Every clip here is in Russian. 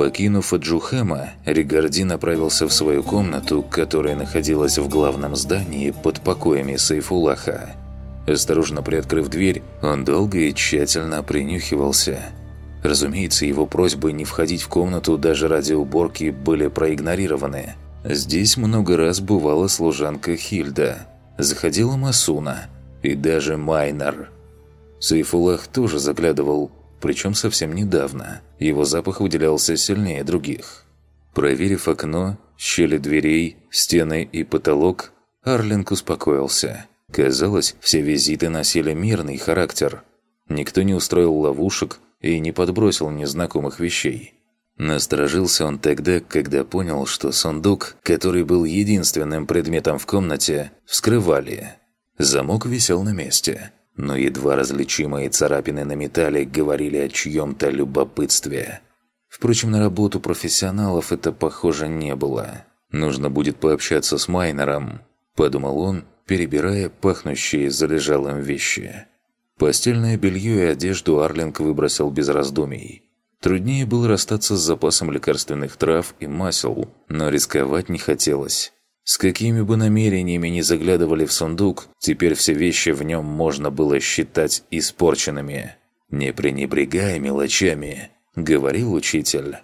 Покинув Аджухама, Ригарди направился в свою комнату, которая находилась в главном здании под покоями Сайфулаха. Осторожно приоткрыв дверь, он долго и тщательно принюхивался. Разумеется, его просьбы не входить в комнату даже ради уборки были проигнорированы. Здесь много раз бывала служанка Хильда, заходила Масуна и даже Майнер. Сайфулах тоже заглядывал, причем совсем недавно. Его запах выделялся сильнее других. Проверив окно, щели дверей, стены и потолок, Арлинг успокоился. Казалось, все визиты носили мирный характер. Никто не устроил ловушек и не подбросил незнакомых вещей. Насторожился он тогда, когда понял, что сундук, который был единственным предметом в комнате, вскрывали. Замок висел на месте, но едва различимые царапины на металле говорили о чьем-то любопытстве. Впрочем, на работу профессионалов это, похоже, не было. «Нужно будет пообщаться с Майнером», – подумал он, перебирая пахнущие залежалым вещи. Постельное белье и одежду Арлинг выбросил без раздумий. Труднее было расстаться с запасом лекарственных трав и масел, но рисковать не хотелось. С какими бы намерениями ни заглядывали в сундук, теперь все вещи в нем можно было считать испорченными. «Не пренебрегай мелочами», — говорил учитель.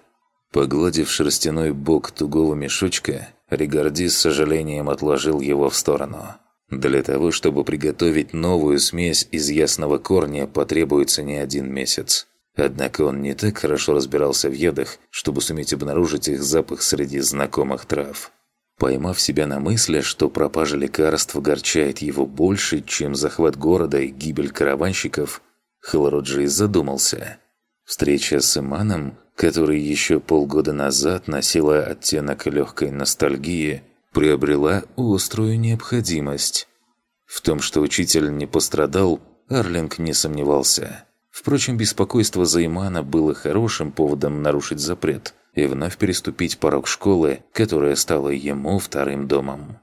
Погладив шерстяной бок тугого мешочка, Ригарди с сожалением отложил его в сторону. Для того, чтобы приготовить новую смесь из ясного корня, потребуется не один месяц. Однако он не так хорошо разбирался в ядах, чтобы суметь обнаружить их запах среди знакомых трав. Поймав себя на мысли, что пропажа лекарств огорчает его больше, чем захват города и гибель караванщиков, Халаруджи задумался. Встреча с Иманом, который еще полгода назад носила оттенок легкой ностальгии, приобрела острую необходимость. В том, что учитель не пострадал, Арлинг не сомневался. Впрочем, беспокойство за Имана было хорошим поводом нарушить запрет и вновь переступить порог школы, которая стала ему вторым домом.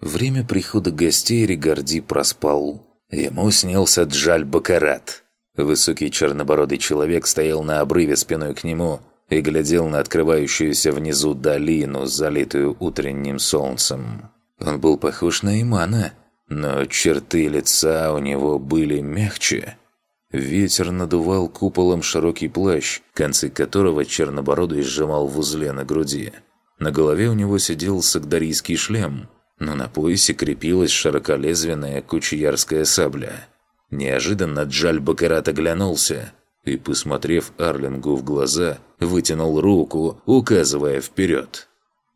Время прихода гостей Ригарди проспал. Ему снился Джаль Бакарат. Высокий чернобородый человек стоял на обрыве спиной к нему и глядел на открывающуюся внизу долину, залитую утренним солнцем. Он был похож на Имана, но черты лица у него были мягче – Ветер надувал куполом широкий плащ, концы которого чернобородый сжимал в узле на груди. На голове у него сидел сагдарийский шлем, но на поясе крепилась широколезвенная кучиярская сабля. Неожиданно Джаль Бакарат оглянулся и, посмотрев Арлингу в глаза, вытянул руку, указывая вперед.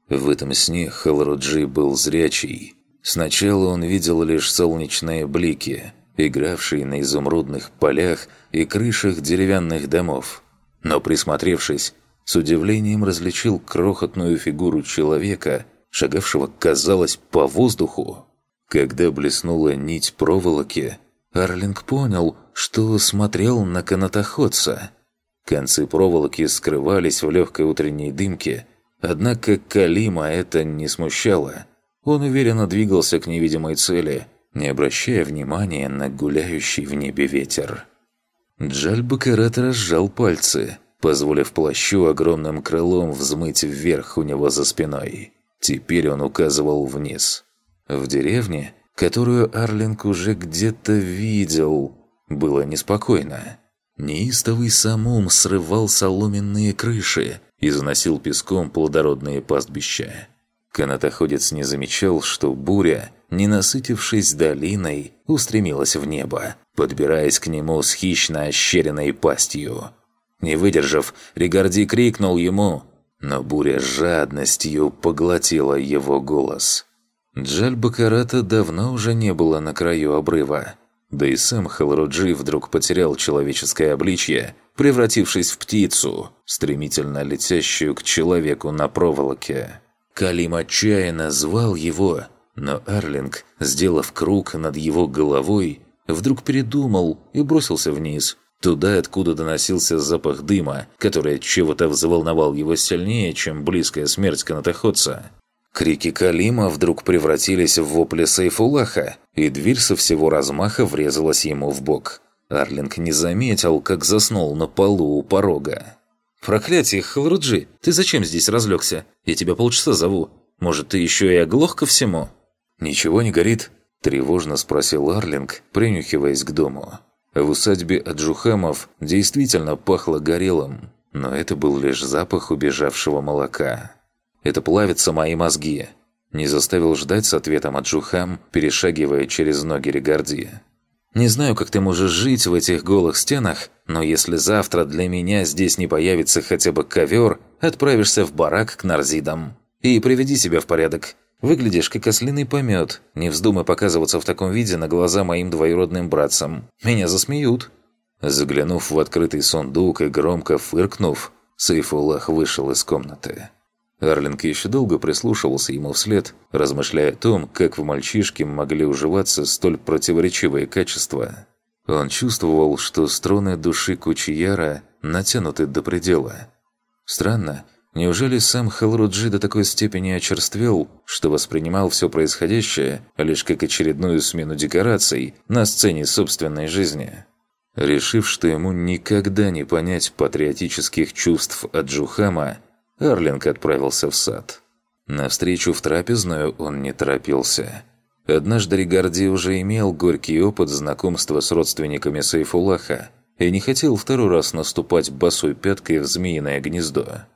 В этом сне Халруджи был зрячий. Сначала он видел лишь солнечные блики – игравший на изумрудных полях и крышах деревянных домов. Но присмотревшись, с удивлением различил крохотную фигуру человека, шагавшего, казалось, по воздуху. Когда блеснула нить проволоки, Арлинг понял, что смотрел на канатоходца. Концы проволоки скрывались в легкой утренней дымке, однако Калима это не смущало. Он уверенно двигался к невидимой цели – не обращая внимания на гуляющий в небе ветер. Джаль Бакарат разжал пальцы, позволив плащу огромным крылом взмыть вверх у него за спиной. Теперь он указывал вниз. В деревне, которую Арлинг уже где-то видел, было неспокойно. Неистовый самум срывал соломенные крыши и заносил песком плодородные пастбища. Канатоходец не замечал, что буря, не насытившись долиной, устремилась в небо, подбираясь к нему с хищно ощеренной пастью. Не выдержав, Ригарди крикнул ему, но буря жадностью поглотила его голос. Джаль Бакарата давно уже не было на краю обрыва. Да и сам Халруджи вдруг потерял человеческое обличье, превратившись в птицу, стремительно летящую к человеку на проволоке. Калим отчаянно звал его, но Арлинг, сделав круг над его головой, вдруг передумал и бросился вниз, туда, откуда доносился запах дыма, который от чего-то взволновал его сильнее, чем близкая смерть канатоходца. Крики Калима вдруг превратились в вопли Сайфулаха, и дверь со всего размаха врезалась ему в бок. Арлинг не заметил, как заснул на полу у порога. «Проклятие, Халруджи, ты зачем здесь разлегся? Я тебя полчаса зову. Может, ты еще и оглох ко всему?» «Ничего не горит?» – тревожно спросил Арлинг, принюхиваясь к дому. В усадьбе Аджухамов действительно пахло горелым, но это был лишь запах убежавшего молока. «Это плавятся мои мозги», – не заставил ждать с ответом Аджухам, перешагивая через ноги Регарди. «Не знаю, как ты можешь жить в этих голых стенах, но если завтра для меня здесь не появится хотя бы ковер, отправишься в барак к нарзидам. И приведи себя в порядок. Выглядишь как ослиный помет. Не вздумай показываться в таком виде на глаза моим двоюродным братцам. Меня засмеют». Заглянув в открытый сундук и громко фыркнув, Сейфуллах вышел из комнаты. Арлинг еще долго прислушивался ему вслед, размышляя о том, как в мальчишке могли уживаться столь противоречивые качества. Он чувствовал, что струны души Кучияра натянуты до предела. Странно, Неужели сам Халруджи до такой степени очерствел, что воспринимал все происходящее лишь как очередную смену декораций на сцене собственной жизни? Решив, что ему никогда не понять патриотических чувств от Джухама, Арлинг отправился в сад. На встречу в трапезную он не торопился. Однажды Ригарди уже имел горький опыт знакомства с родственниками Сайфулаха и не хотел второй раз наступать босой пяткой в змеиное гнездо.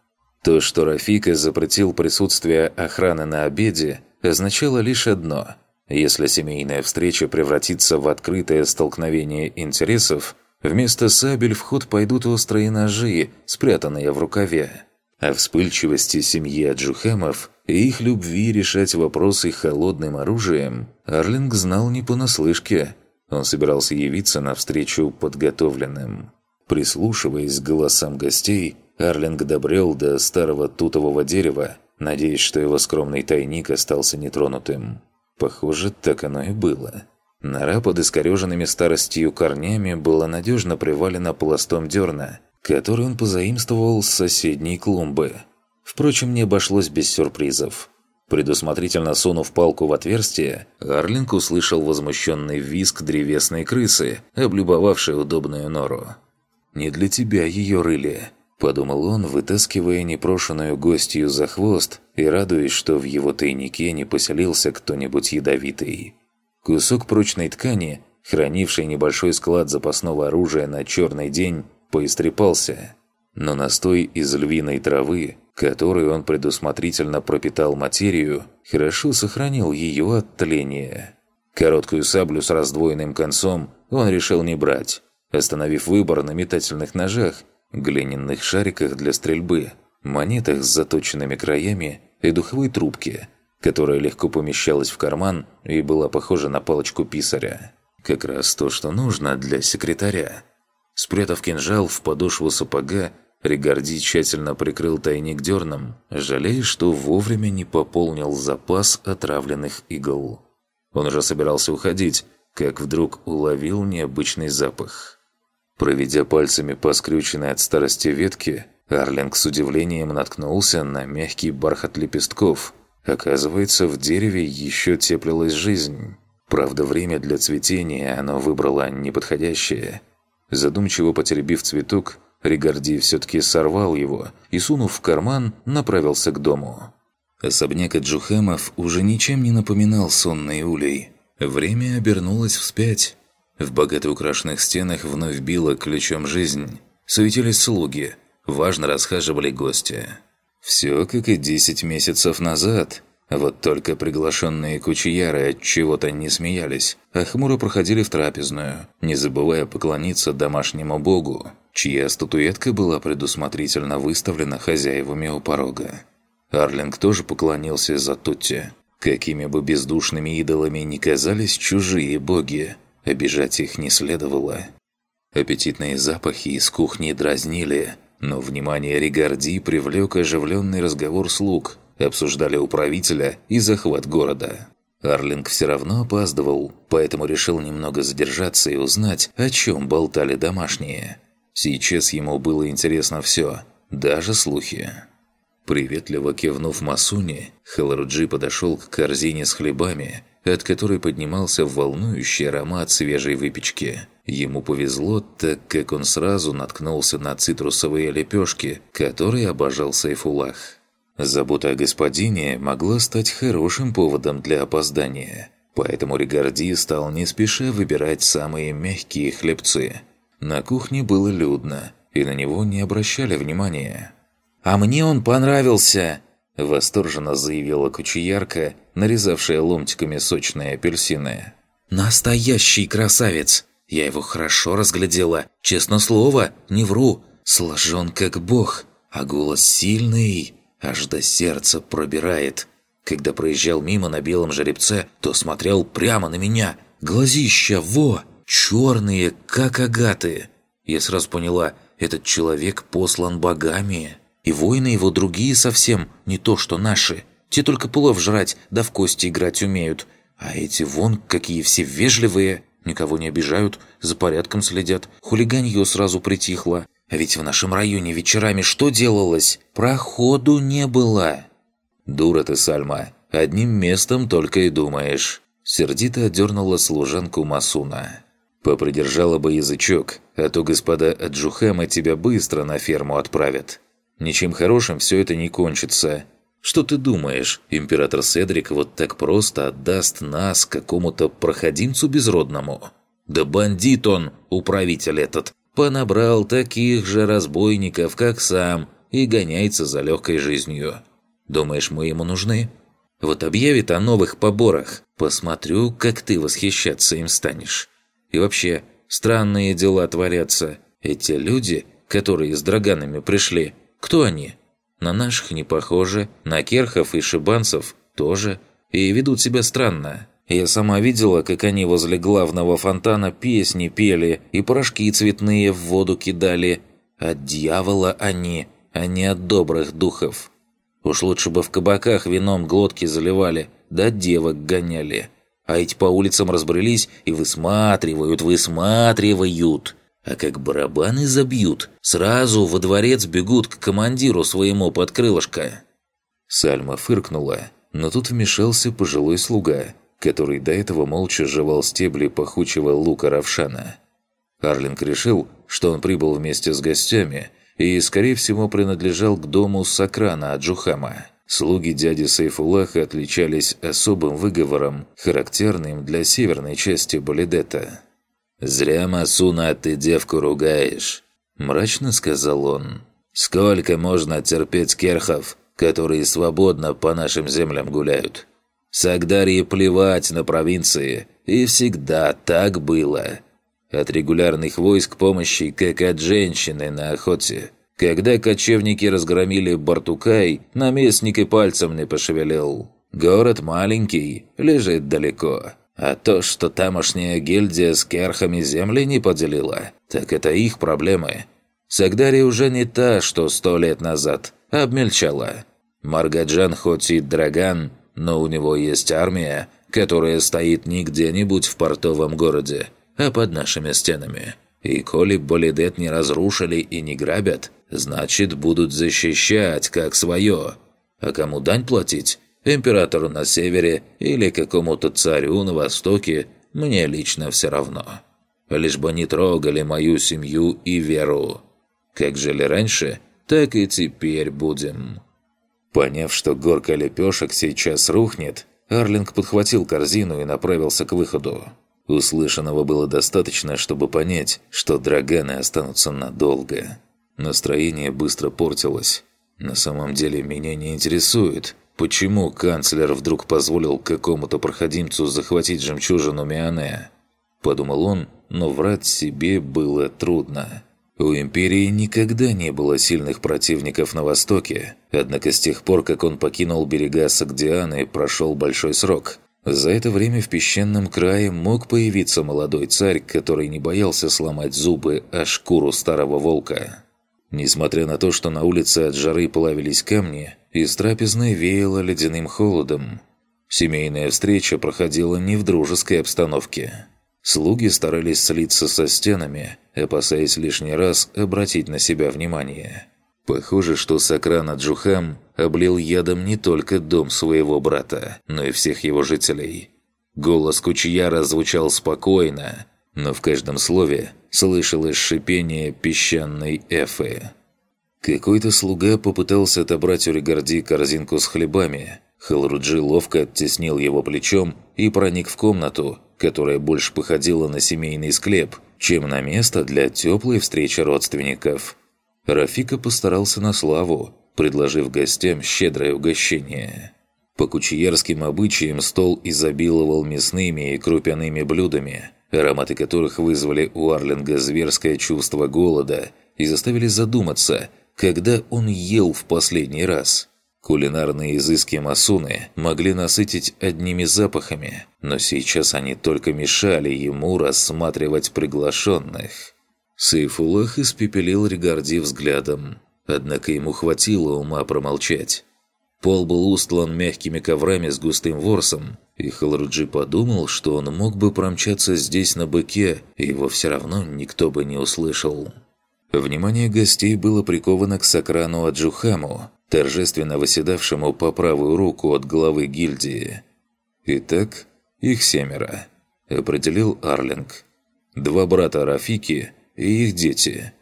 То, что Рафика запретил присутствие охраны на обеде, означало лишь одно. Если семейная встреча превратится в открытое столкновение интересов, вместо сабель в ход пойдут острые ножи, спрятанные в рукаве. О вспыльчивости семьи Аджухамов и их любви решать вопросы холодным оружием Арлинг знал не понаслышке. Он собирался явиться навстречу подготовленным. Прислушиваясь к голосам гостей, Арлинг добрел до старого тутового дерева, надеясь, что его скромный тайник остался нетронутым. Похоже, так оно и было. Нора под искореженными старостью корнями была надежно привалена пластом дерна, который он позаимствовал с соседней клумбы. Впрочем, не обошлось без сюрпризов. Предусмотрительно сунув палку в отверстие, Арлинг услышал возмущенный визг древесной крысы, облюбовавшей удобную нору. «Не для тебя ее рыли», Подумал он, вытаскивая непрошенную гостью за хвост и радуясь, что в его тайнике не поселился кто-нибудь ядовитый. Кусок прочной ткани, хранивший небольшой склад запасного оружия на черный день, поистрепался. Но настой из львиной травы, который он предусмотрительно пропитал материю, хорошо сохранил ее от тления. Короткую саблю с раздвоенным концом он решил не брать, остановив выбор на метательных ножах, глиняных шариках для стрельбы, монетах с заточенными краями и духовой трубке, которая легко помещалась в карман и была похожа на палочку писаря. Как раз то, что нужно для секретаря. Спрятав кинжал в подошву сапога, Ригарди тщательно прикрыл тайник дерном, жалея, что вовремя не пополнил запас отравленных игл. Он уже собирался уходить, как вдруг уловил необычный запах – Проведя пальцами по скрюченной от старости ветке, Арлинг с удивлением наткнулся на мягкий бархат лепестков. Оказывается, в дереве еще теплилась жизнь. Правда, время для цветения оно выбрало неподходящее. Задумчиво потеребив цветок, Ригарди все-таки сорвал его и, сунув в карман, направился к дому. Особняк Джухемов уже ничем не напоминал сонный улей. Время обернулось вспять. В богато украшенных стенах вновь била ключом жизнь. Суетились слуги, важно расхаживали гости. Все как и 10 месяцев назад. Вот только приглашенные кучияры от чего-то не смеялись, а хмуро проходили в трапезную, не забывая поклониться домашнему богу, чья статуэтка была предусмотрительно выставлена хозяевами у порога. Арлинг тоже поклонился за Тутти. Какими бы бездушными идолами ни казались чужие боги, Обижать их не следовало. Аппетитные запахи из кухни дразнили, но внимание Ригарди привлек оживленный разговор слуг. Обсуждали управителя и захват города. Арлинг все равно опаздывал, поэтому решил немного задержаться и узнать, о чем болтали домашние. Сейчас ему было интересно все, даже слухи. Приветливо кивнув Масуни, Халруджи подошел к корзине с хлебами от которой поднимался волнующий аромат свежей выпечки, Ему повезло, так как он сразу наткнулся на цитрусовые лепешки, которые обожал Сайфулах. Забота о господине могла стать хорошим поводом для опоздания, поэтому Ригарди стал не спеша выбирать самые мягкие хлебцы. На кухне было людно, и на него не обращали внимания. «А мне он понравился!» – восторженно заявила кучеярка, нарезавшая ломтиками сочные апельсины. «Настоящий красавец! Я его хорошо разглядела, честно слово, не вру. Сложен как бог, а голос сильный, аж до сердца пробирает. Когда проезжал мимо на белом жеребце, то смотрел прямо на меня. Глазища, во, черные, как агаты. Я сразу поняла, этот человек послан богами. И воины его другие совсем, не то что наши. Те только плов жрать, да в кости играть умеют. А эти вон какие все вежливые. Никого не обижают, за порядком следят. Хулиганье сразу притихло. Ведь в нашем районе вечерами что делалось? Проходу не было. «Дура ты, Сальма, одним местом только и думаешь». Сердито одернула служанку Масуна. «Попридержала бы язычок, а то господа Аджухама тебя быстро на ферму отправят. Ничем хорошим все это не кончится. Что ты думаешь, император Седрик вот так просто отдаст нас какому-то проходимцу безродному? Да бандит он, управитель этот, понабрал таких же разбойников, как сам, и гоняется за легкой жизнью. Думаешь, мы ему нужны? Вот объявит о новых поборах, посмотрю, как ты восхищаться им станешь. И вообще, странные дела творятся. Эти люди, которые с драганами пришли, кто они? На наших не похожи, на керхов и шибанцев тоже. И ведут себя странно. Я сама видела, как они возле главного фонтана песни пели и порошки цветные в воду кидали. От дьявола они, а не от добрых духов. Уж лучше бы в кабаках вином глотки заливали, да девок гоняли. А эти по улицам разбрелись и высматривают, высматривают. А как барабаны забьют, сразу во дворец бегут к командиру своему под крылышко. Сальма фыркнула, но тут вмешался пожилой слуга, который до этого молча жевал стебли пахучего лука Равшана. Арлинг решил, что он прибыл вместе с гостями и, скорее всего, принадлежал к дому Сакрана Аджухама. Слуги дяди Сайфулаха отличались особым выговором, характерным для северной части Балидета. «Зря, Масуна, ты девку ругаешь», – мрачно сказал он. «Сколько можно терпеть керхов, которые свободно по нашим землям гуляют? Сагдарье плевать на провинции, и всегда так было. От регулярных войск помощи, как от женщины на охоте. Когда кочевники разгромили Бартукай, наместник и пальцем не пошевелил. Город маленький, лежит далеко. А то, что тамошняя гильдия с керхами земли не поделила, так это их проблемы. Сагдари уже не та, что сто лет назад, обмельчала. Маргаджан хоть и драган, но у него есть армия, которая стоит не где-нибудь в портовом городе, а под нашими стенами. И коли Болидет не разрушили и не грабят, значит будут защищать как свое. А кому дань платить? императору на севере или какому-то царю на востоке, мне лично все равно. Лишь бы не трогали мою семью и веру. Как жили раньше, так и теперь будем». Поняв, что горка лепешек сейчас рухнет, Арлинг подхватил корзину и направился к выходу. Услышанного было достаточно, чтобы понять, что драганы останутся надолго. Настроение быстро портилось. На самом деле меня не интересует, Почему канцлер вдруг позволил какому-то проходимцу захватить жемчужину Миане? Подумал он, но врать себе было трудно. У Империи никогда не было сильных противников на Востоке, однако с тех пор, как он покинул берега Сагдианы, прошел большой срок. За это время в песчаном крае мог появиться молодой царь, который не боялся сломать зубы о шкуру старого волка. Несмотря на то, что на улице от жары плавились камни, из трапезной веяло ледяным холодом. Семейная встреча проходила не в дружеской обстановке. Слуги старались слиться со стенами, опасаясь лишний раз обратить на себя внимание. Похоже, что Сакрана Джухам облил ядом не только дом своего брата, но и всех его жителей. Голос Кучьяра звучал спокойно, но в каждом слове слышалось шипение песчаной эфы. Какой-то слуга попытался отобрать у Ригарди корзинку с хлебами. Халруджи ловко оттеснил его плечом и проник в комнату, которая больше походила на семейный склеп, чем на место для теплой встречи родственников. Рафика постарался на славу, предложив гостям щедрое угощение. По кучиерским обычаям стол изобиловал мясными и крупяными блюдами, ароматы которых вызвали у Арлинга зверское чувство голода и заставили задуматься, когда он ел в последний раз. Кулинарные изыски Масуны могли насытить одними запахами, но сейчас они только мешали ему рассматривать приглашенных. Сейфулах испепелил Ригарди взглядом, однако ему хватило ума промолчать. Пол был устлан мягкими коврами с густым ворсом, и Халруджи подумал, что он мог бы промчаться здесь на быке, и его все равно никто бы не услышал. Внимание гостей было приковано к Сакрану Аджухаму, торжественно выседавшему по правую руку от главы гильдии. «Итак, их семеро», – определил Арлинг. «Два брата Рафики и их дети».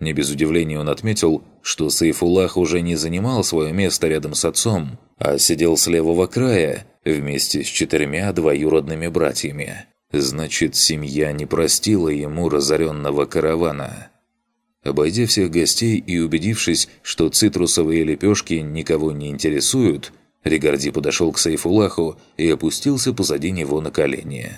Не без удивления он отметил, что Сайфулах уже не занимал свое место рядом с отцом, а сидел с левого края вместе с четырьмя двоюродными братьями. Значит, семья не простила ему разоренного каравана. Обойдя всех гостей и убедившись, что цитрусовые лепешки никого не интересуют, Ригарди подошел к Сайфулаху и опустился позади него на колени.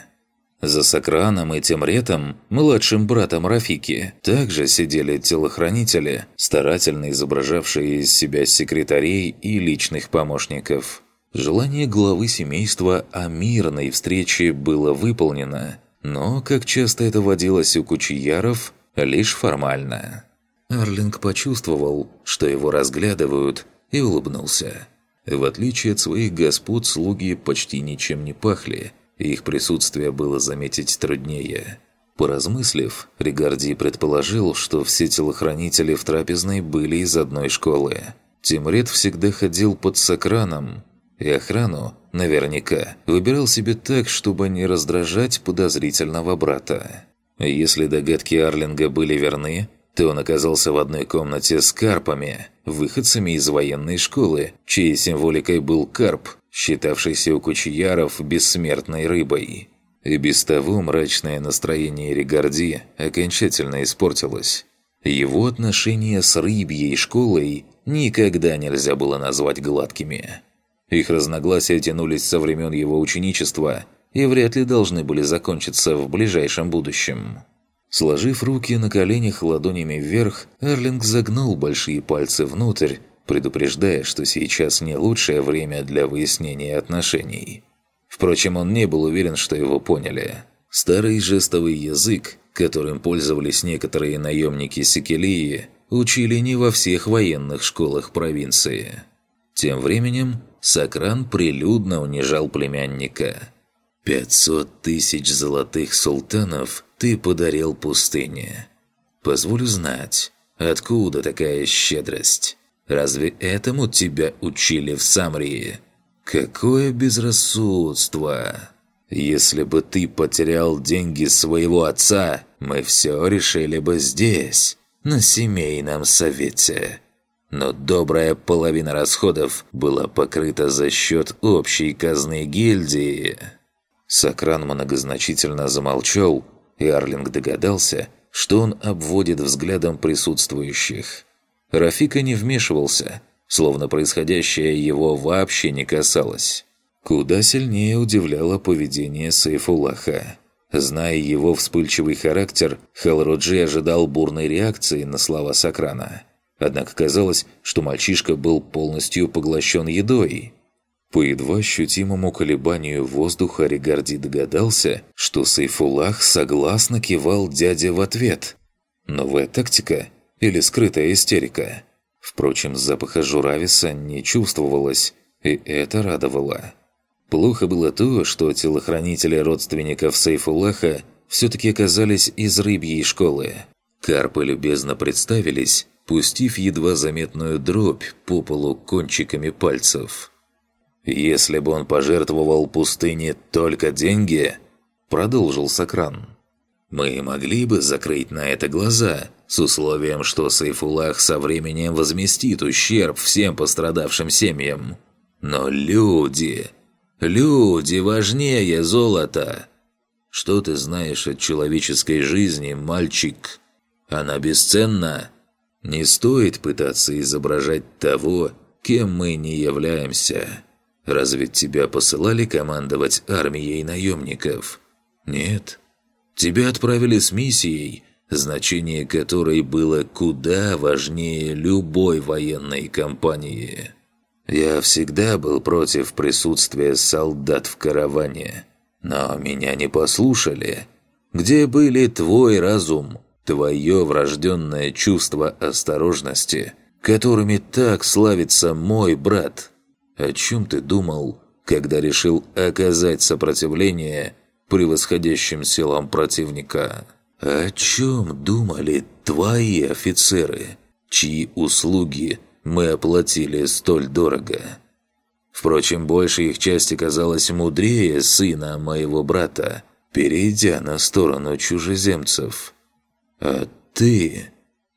За Сокраном и Темретом, младшим братом Рафики, также сидели телохранители, старательно изображавшие из себя секретарей и личных помощников. Желание главы семейства о мирной встрече было выполнено, но, как часто это водилось у кучияров, лишь формально. Арлинг почувствовал, что его разглядывают, и улыбнулся. В отличие от своих господ, слуги почти ничем не пахли – их присутствие было заметить труднее. Поразмыслив, Ригарди предположил, что все телохранители в трапезной были из одной школы. Тимред всегда ходил под Сокраном, и охрану, наверняка, выбирал себе так, чтобы не раздражать подозрительного брата. Если догадки Арлинга были верны, то он оказался в одной комнате с карпами, выходцами из военной школы, чьей символикой был карп, считавшийся у кучияров бессмертной рыбой. И без того мрачное настроение Ригарди окончательно испортилось. Его отношения с рыбьей школой никогда нельзя было назвать гладкими. Их разногласия тянулись со времен его ученичества и вряд ли должны были закончиться в ближайшем будущем. Сложив руки на коленях ладонями вверх, Эрлинг загнул большие пальцы внутрь предупреждая, что сейчас не лучшее время для выяснения отношений. Впрочем, он не был уверен, что его поняли. Старый жестовый язык, которым пользовались некоторые наемники Секелии, учили не во всех военных школах провинции. Тем временем Сакран прилюдно унижал племянника. «Пятьсот тысяч золотых султанов ты подарил пустыне. Позволю знать, откуда такая щедрость?» Разве этому тебя учили в Самрии? Какое безрассудство! Если бы ты потерял деньги своего отца, мы все решили бы здесь, на семейном совете. Но добрая половина расходов была покрыта за счет общей казны гильдии. Сокран многозначительно замолчал, и Арлинг догадался, что он обводит взглядом присутствующих. Рафика не вмешивался, словно происходящее его вообще не касалось. Куда сильнее удивляло поведение Сейфулаха. Зная его вспыльчивый характер, Халроджи ожидал бурной реакции на слова Сокрана. Однако казалось, что мальчишка был полностью поглощен едой. По едва ощутимому колебанию воздуха Ригарди догадался, что Сейфулах согласно кивал дяде в ответ. Новая тактика или скрытая истерика. Впрочем, запаха журависа не чувствовалось, и это радовало. Плохо было то, что телохранители родственников Сейфулаха все-таки оказались из рыбьей школы. Карпы любезно представились, пустив едва заметную дробь по полу кончиками пальцев. «Если бы он пожертвовал пустыне только деньги», — продолжил Сокран, Мы могли бы закрыть на это глаза, с условием, что Сайфулах со временем возместит ущерб всем пострадавшим семьям. Но люди... Люди важнее золота. Что ты знаешь о человеческой жизни, мальчик? Она бесценна. Не стоит пытаться изображать того, кем мы не являемся. Разве тебя посылали командовать армией наемников? Нет. Тебя отправили с миссией, значение которой было куда важнее любой военной кампании. Я всегда был против присутствия солдат в караване, но меня не послушали. Где были твой разум, твое врожденное чувство осторожности, которыми так славится мой брат? О чем ты думал, когда решил оказать сопротивление превосходящим силам противника? О чем думали твои офицеры, чьи услуги мы оплатили столь дорого? Впрочем, большая их часть оказалась мудрее сына моего брата, перейдя на сторону чужеземцев. А ты,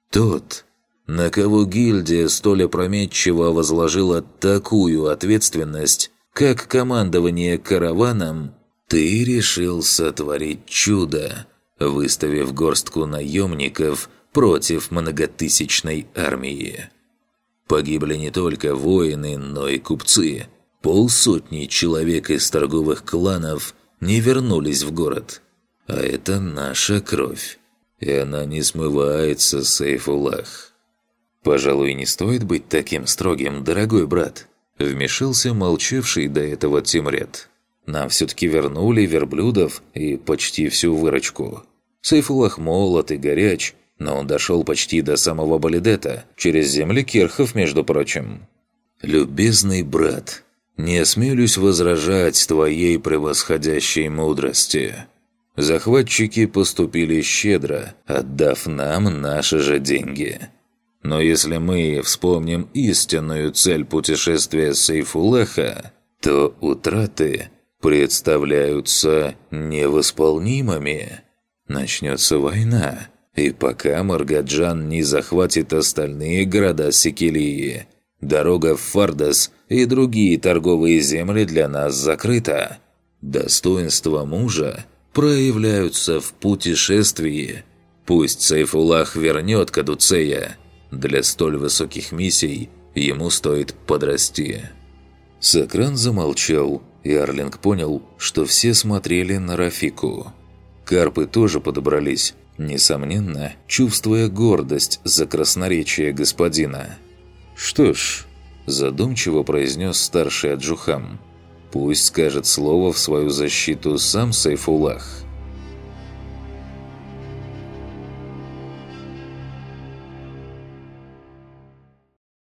тот, на кого гильдия столь опрометчиво возложила такую ответственность, как командование караваном, ты решил сотворить чудо, выставив горстку наемников против многотысячной армии. Погибли не только воины, но и купцы. Полсотни человек из торговых кланов не вернулись в город. А это наша кровь. И она не смывается, Сейфулах. «Пожалуй, не стоит быть таким строгим, дорогой брат», вмешался молчавший до этого Тимрет. «Нам все-таки вернули верблюдов и почти всю выручку. Сейфулах молод и горяч, но он дошел почти до самого Балидета, через земли Керхов, между прочим. «Любезный брат, не осмелюсь возражать твоей превосходящей мудрости. Захватчики поступили щедро, отдав нам наши же деньги. Но если мы вспомним истинную цель путешествия Сейфулаха, то утраты представляются невосполнимыми. Начнется война» И пока Маргаджан не захватит остальные города Секелии, дорога в Фардас и другие торговые земли для нас закрыта. Достоинства мужа проявляются в путешествии. Пусть Сайфулах вернет Кадуцея. Для столь высоких миссий ему стоит подрасти. Сакран замолчал, и Арлинг понял, что все смотрели на Рафику. Карпы тоже подобрались, несомненно, чувствуя гордость за красноречие господина. «Что ж», – задумчиво произнес старший Аджухам, – «пусть скажет слово в свою защиту сам Сайфулах».